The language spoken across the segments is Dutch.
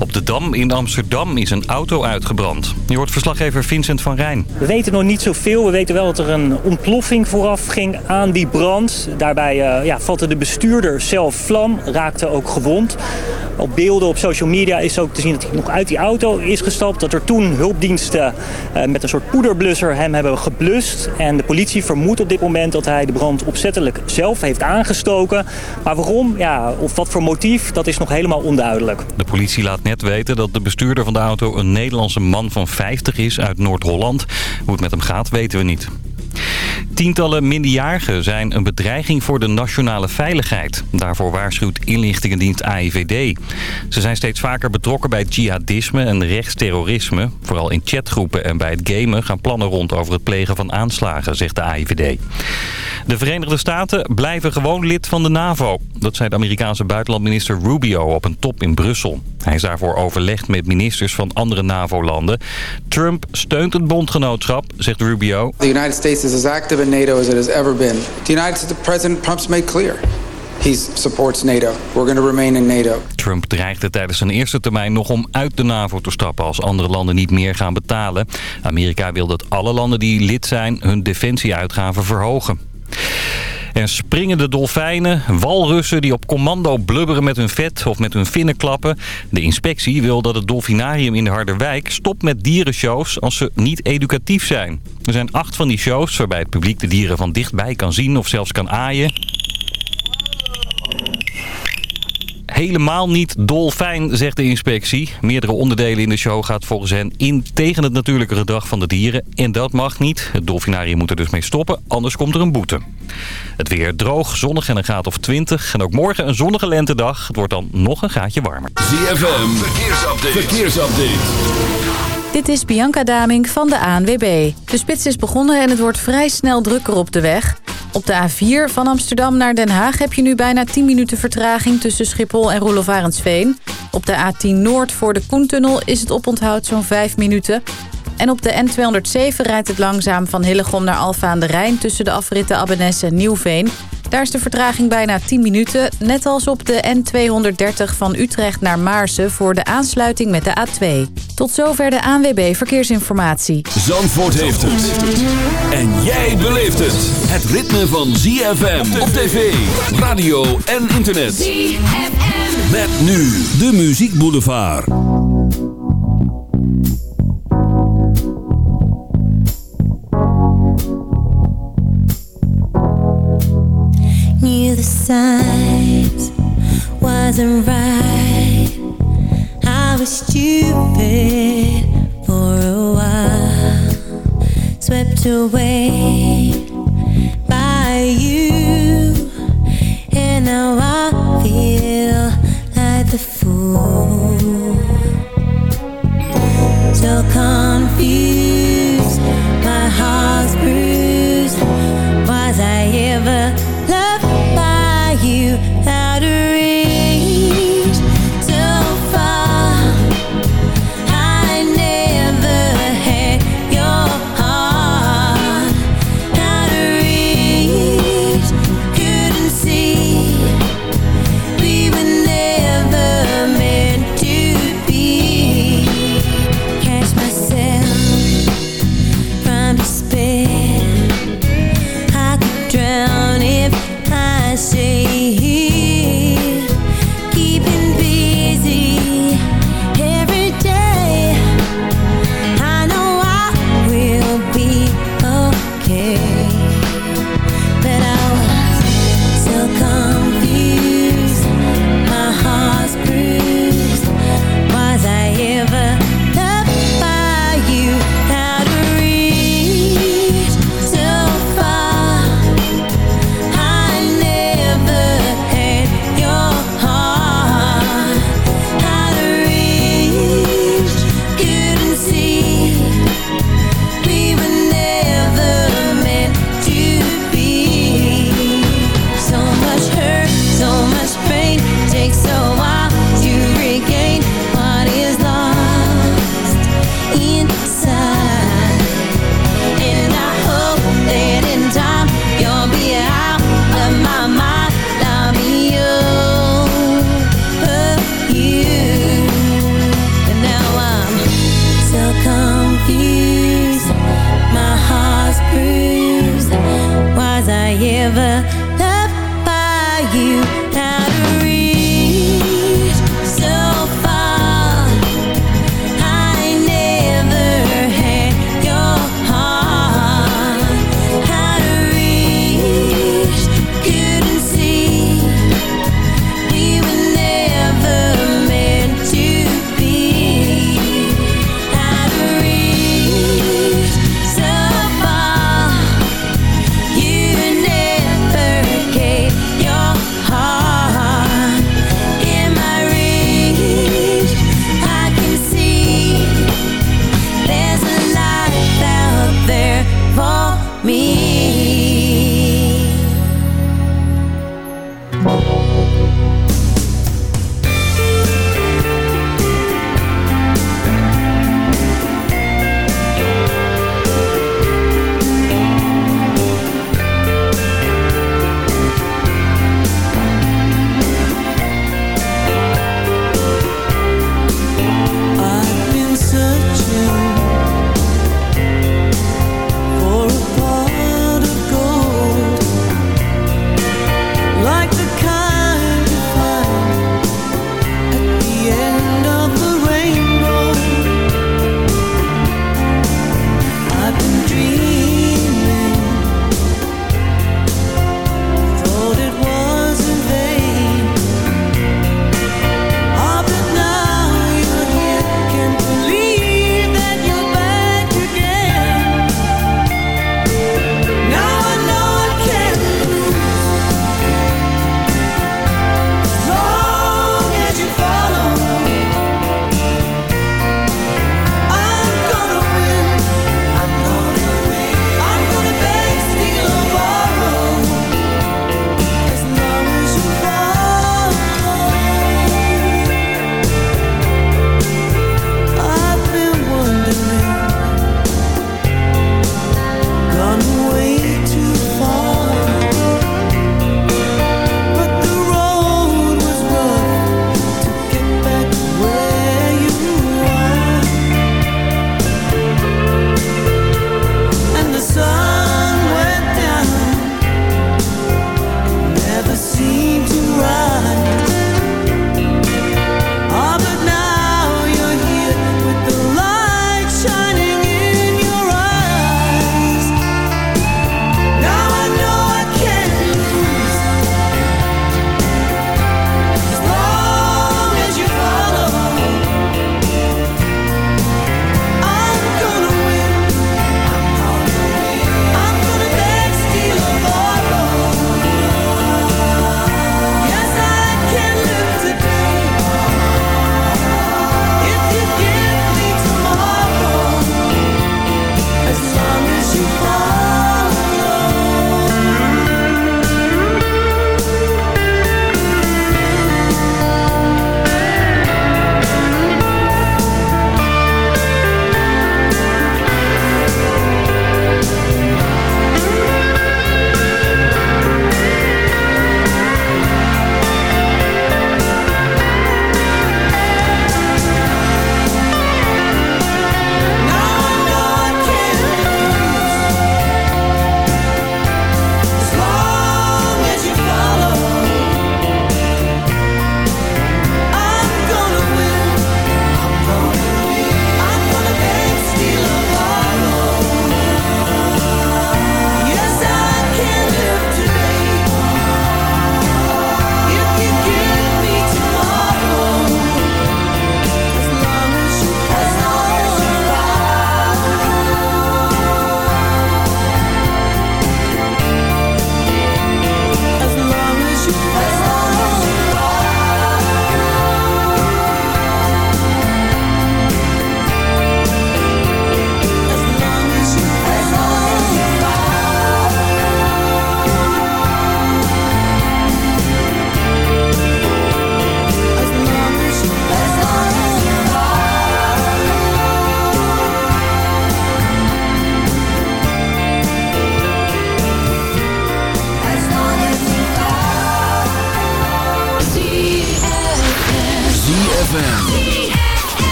Op de Dam in Amsterdam is een auto uitgebrand. Je hoort verslaggever Vincent van Rijn. We weten nog niet zoveel. We weten wel dat er een ontploffing vooraf ging aan die brand. Daarbij uh, ja, vatte de bestuurder zelf vlam, raakte ook gewond. Op beelden op social media is ook te zien dat hij nog uit die auto is gestapt. Dat er toen hulpdiensten uh, met een soort poederblusser hem hebben geblust. En de politie vermoedt op dit moment dat hij de brand opzettelijk zelf heeft aangestoken. Maar waarom, ja, of wat voor motief, dat is nog helemaal onduidelijk. De politie laat net weten dat de bestuurder van de auto een Nederlandse man van 50 is uit Noord-Holland. Hoe het met hem gaat weten we niet. Tientallen minderjarigen zijn een bedreiging voor de nationale veiligheid. Daarvoor waarschuwt inlichtingendienst AIVD. Ze zijn steeds vaker betrokken bij jihadisme en rechtsterrorisme. Vooral in chatgroepen en bij het gamen gaan plannen rond over het plegen van aanslagen, zegt de AIVD. De Verenigde Staten blijven gewoon lid van de NAVO. Dat zei de Amerikaanse buitenlandminister Rubio op een top in Brussel. Hij is daarvoor overlegd met ministers van andere NAVO-landen. Trump steunt het bondgenootschap, zegt Rubio. The United States is as active NATO as it has ever been. The United States President made clear. Supports NATO. We're going to remain in NATO. Trump dreigde tijdens zijn eerste termijn nog om uit de NAVO te stappen als andere landen niet meer gaan betalen. Amerika wil dat alle landen die lid zijn hun defensieuitgaven verhogen. En springende dolfijnen, walrussen die op commando blubberen met hun vet of met hun vinnen klappen. De inspectie wil dat het dolfinarium in de Harderwijk stopt met dierenshows als ze niet educatief zijn. Er zijn acht van die shows waarbij het publiek de dieren van dichtbij kan zien of zelfs kan aaien. Helemaal niet dolfijn, zegt de inspectie. Meerdere onderdelen in de show gaat volgens hen in tegen het natuurlijke gedrag van de dieren. En dat mag niet. Het dolfinarium moet er dus mee stoppen, anders komt er een boete. Het weer droog, zonnig en een graad of 20. En ook morgen een zonnige lentedag. Het wordt dan nog een gaatje warmer. ZFM, verkeersupdate. verkeersupdate. Dit is Bianca Daming van de ANWB. De spits is begonnen en het wordt vrij snel drukker op de weg. Op de A4 van Amsterdam naar Den Haag heb je nu bijna 10 minuten vertraging tussen Schiphol en Roelof Op de A10 Noord voor de Koentunnel is het oponthoud zo'n 5 minuten. En op de N207 rijdt het langzaam van Hillegom naar Alfa aan de Rijn... tussen de afritten Abbenes en Nieuwveen. Daar is de vertraging bijna 10 minuten. Net als op de N230 van Utrecht naar Maarsen voor de aansluiting met de A2. Tot zover de ANWB Verkeersinformatie. Zandvoort heeft het. En jij beleeft het. Het ritme van ZFM op tv, radio en internet. ZFM. Met nu de Muziek Boulevard. The signs wasn't right. I was stupid for a while, swept away by you, and now I feel like the fool.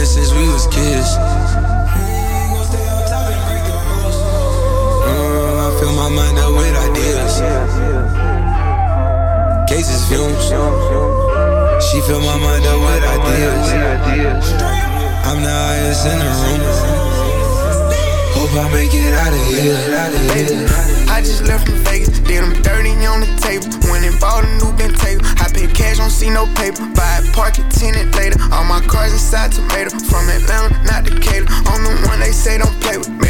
This since we was kids. Uh, I fill my mind up with ideas. Cases fumes. She fill my mind up with ideas. I'm the highest in the room. Hope I make it out of here. Out of here. I just left from Vegas, did them dirty on the table. Went and bought a new bent table. I paid cash, don't see no paper. Buy it, park it, tenant later. All my cars inside tomato. From Atlanta, not Decatur. On the one they say don't play with. Them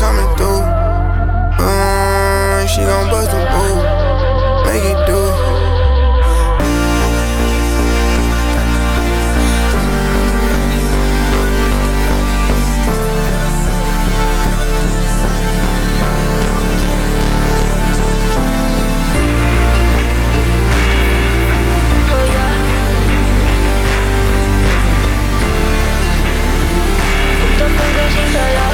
coming through. Mm, she gon' bust a move, make it do. I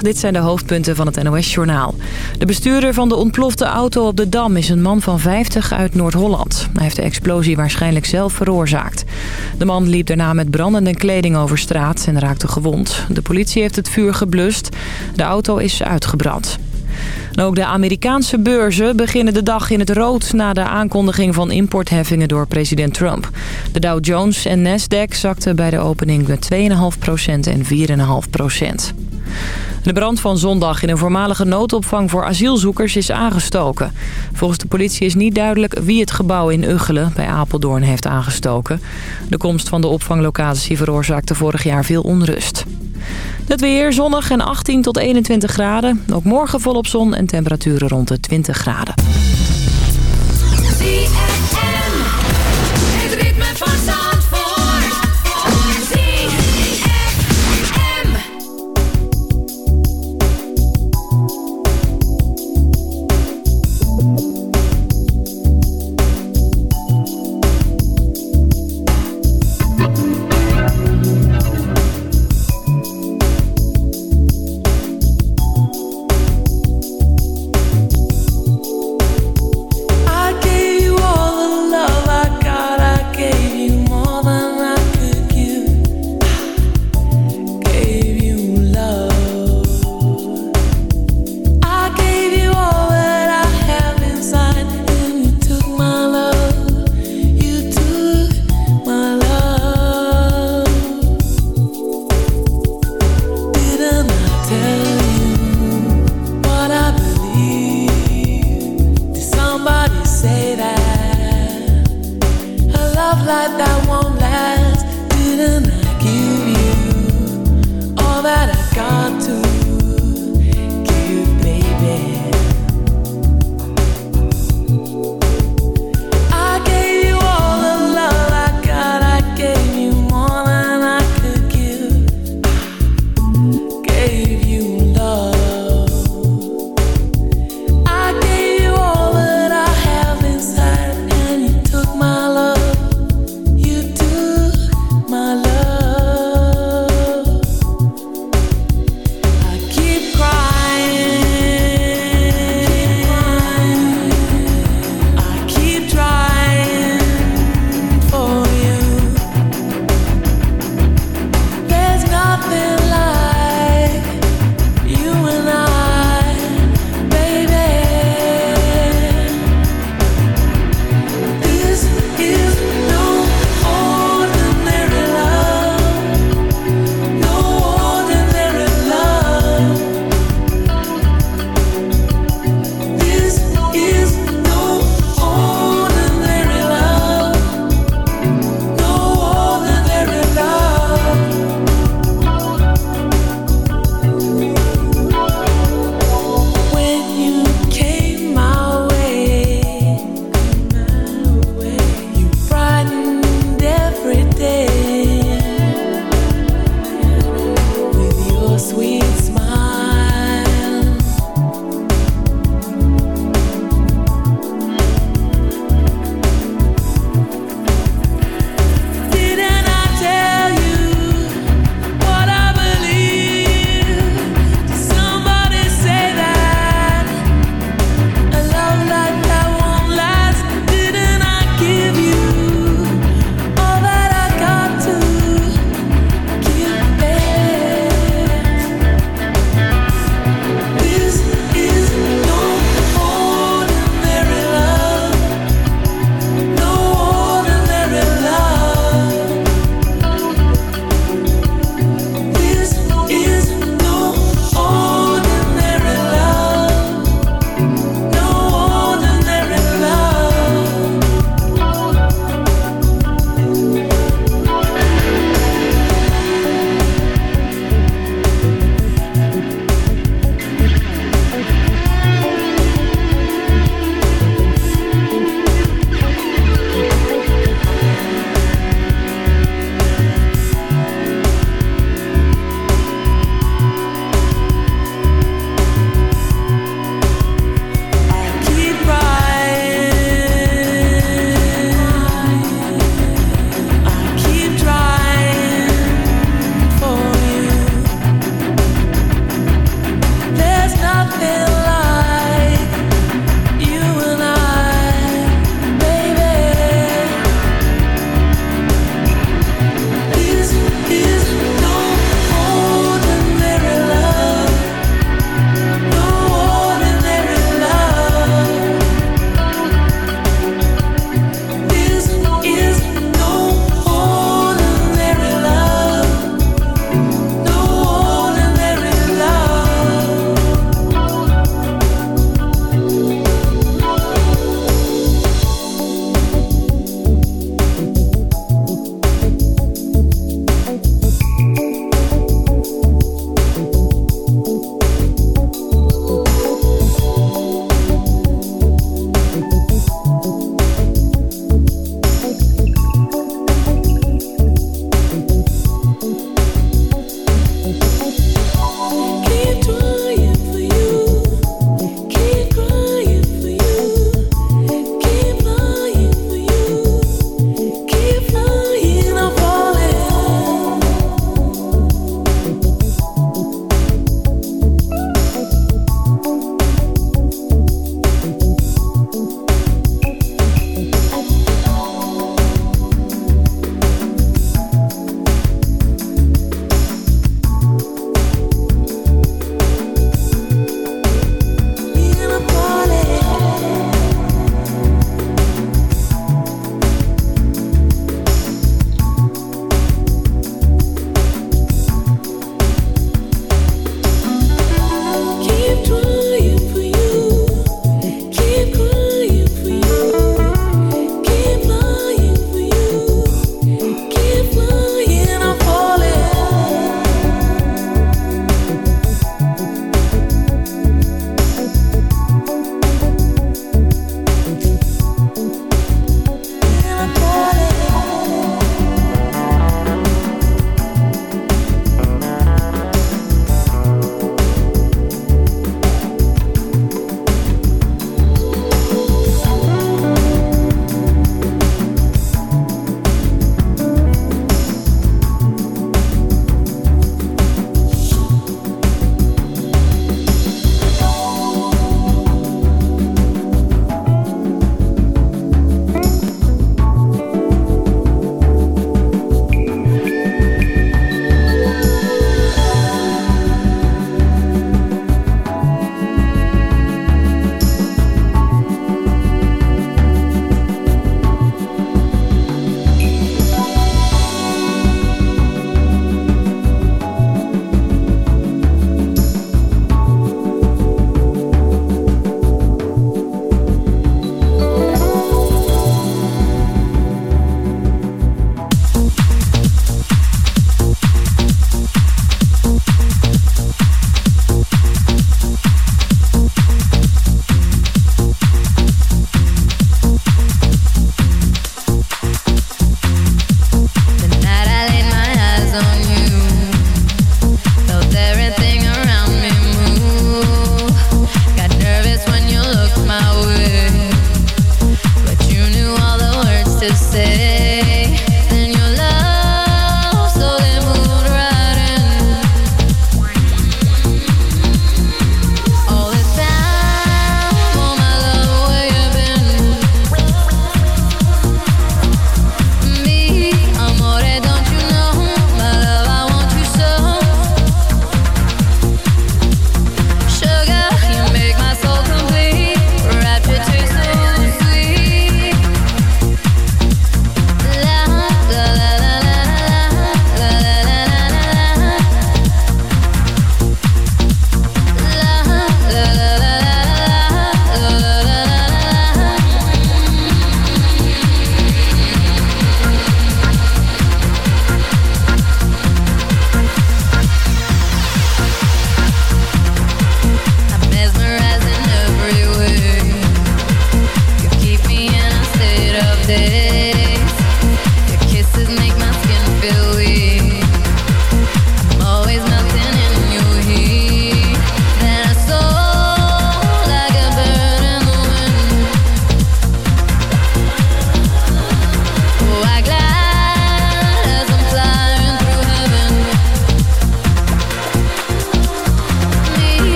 Dit zijn de hoofdpunten van het NOS-journaal. De bestuurder van de ontplofte auto op de Dam is een man van 50 uit Noord-Holland. Hij heeft de explosie waarschijnlijk zelf veroorzaakt. De man liep daarna met brandende kleding over straat en raakte gewond. De politie heeft het vuur geblust. De auto is uitgebrand. ook de Amerikaanse beurzen beginnen de dag in het rood... na de aankondiging van importheffingen door president Trump. De Dow Jones en Nasdaq zakten bij de opening met 2,5% en 4,5%. De brand van zondag in een voormalige noodopvang voor asielzoekers is aangestoken. Volgens de politie is niet duidelijk wie het gebouw in Uggelen bij Apeldoorn heeft aangestoken. De komst van de opvanglocatie veroorzaakte vorig jaar veel onrust. Het weer zonnig en 18 tot 21 graden. Ook morgen volop zon en temperaturen rond de 20 graden.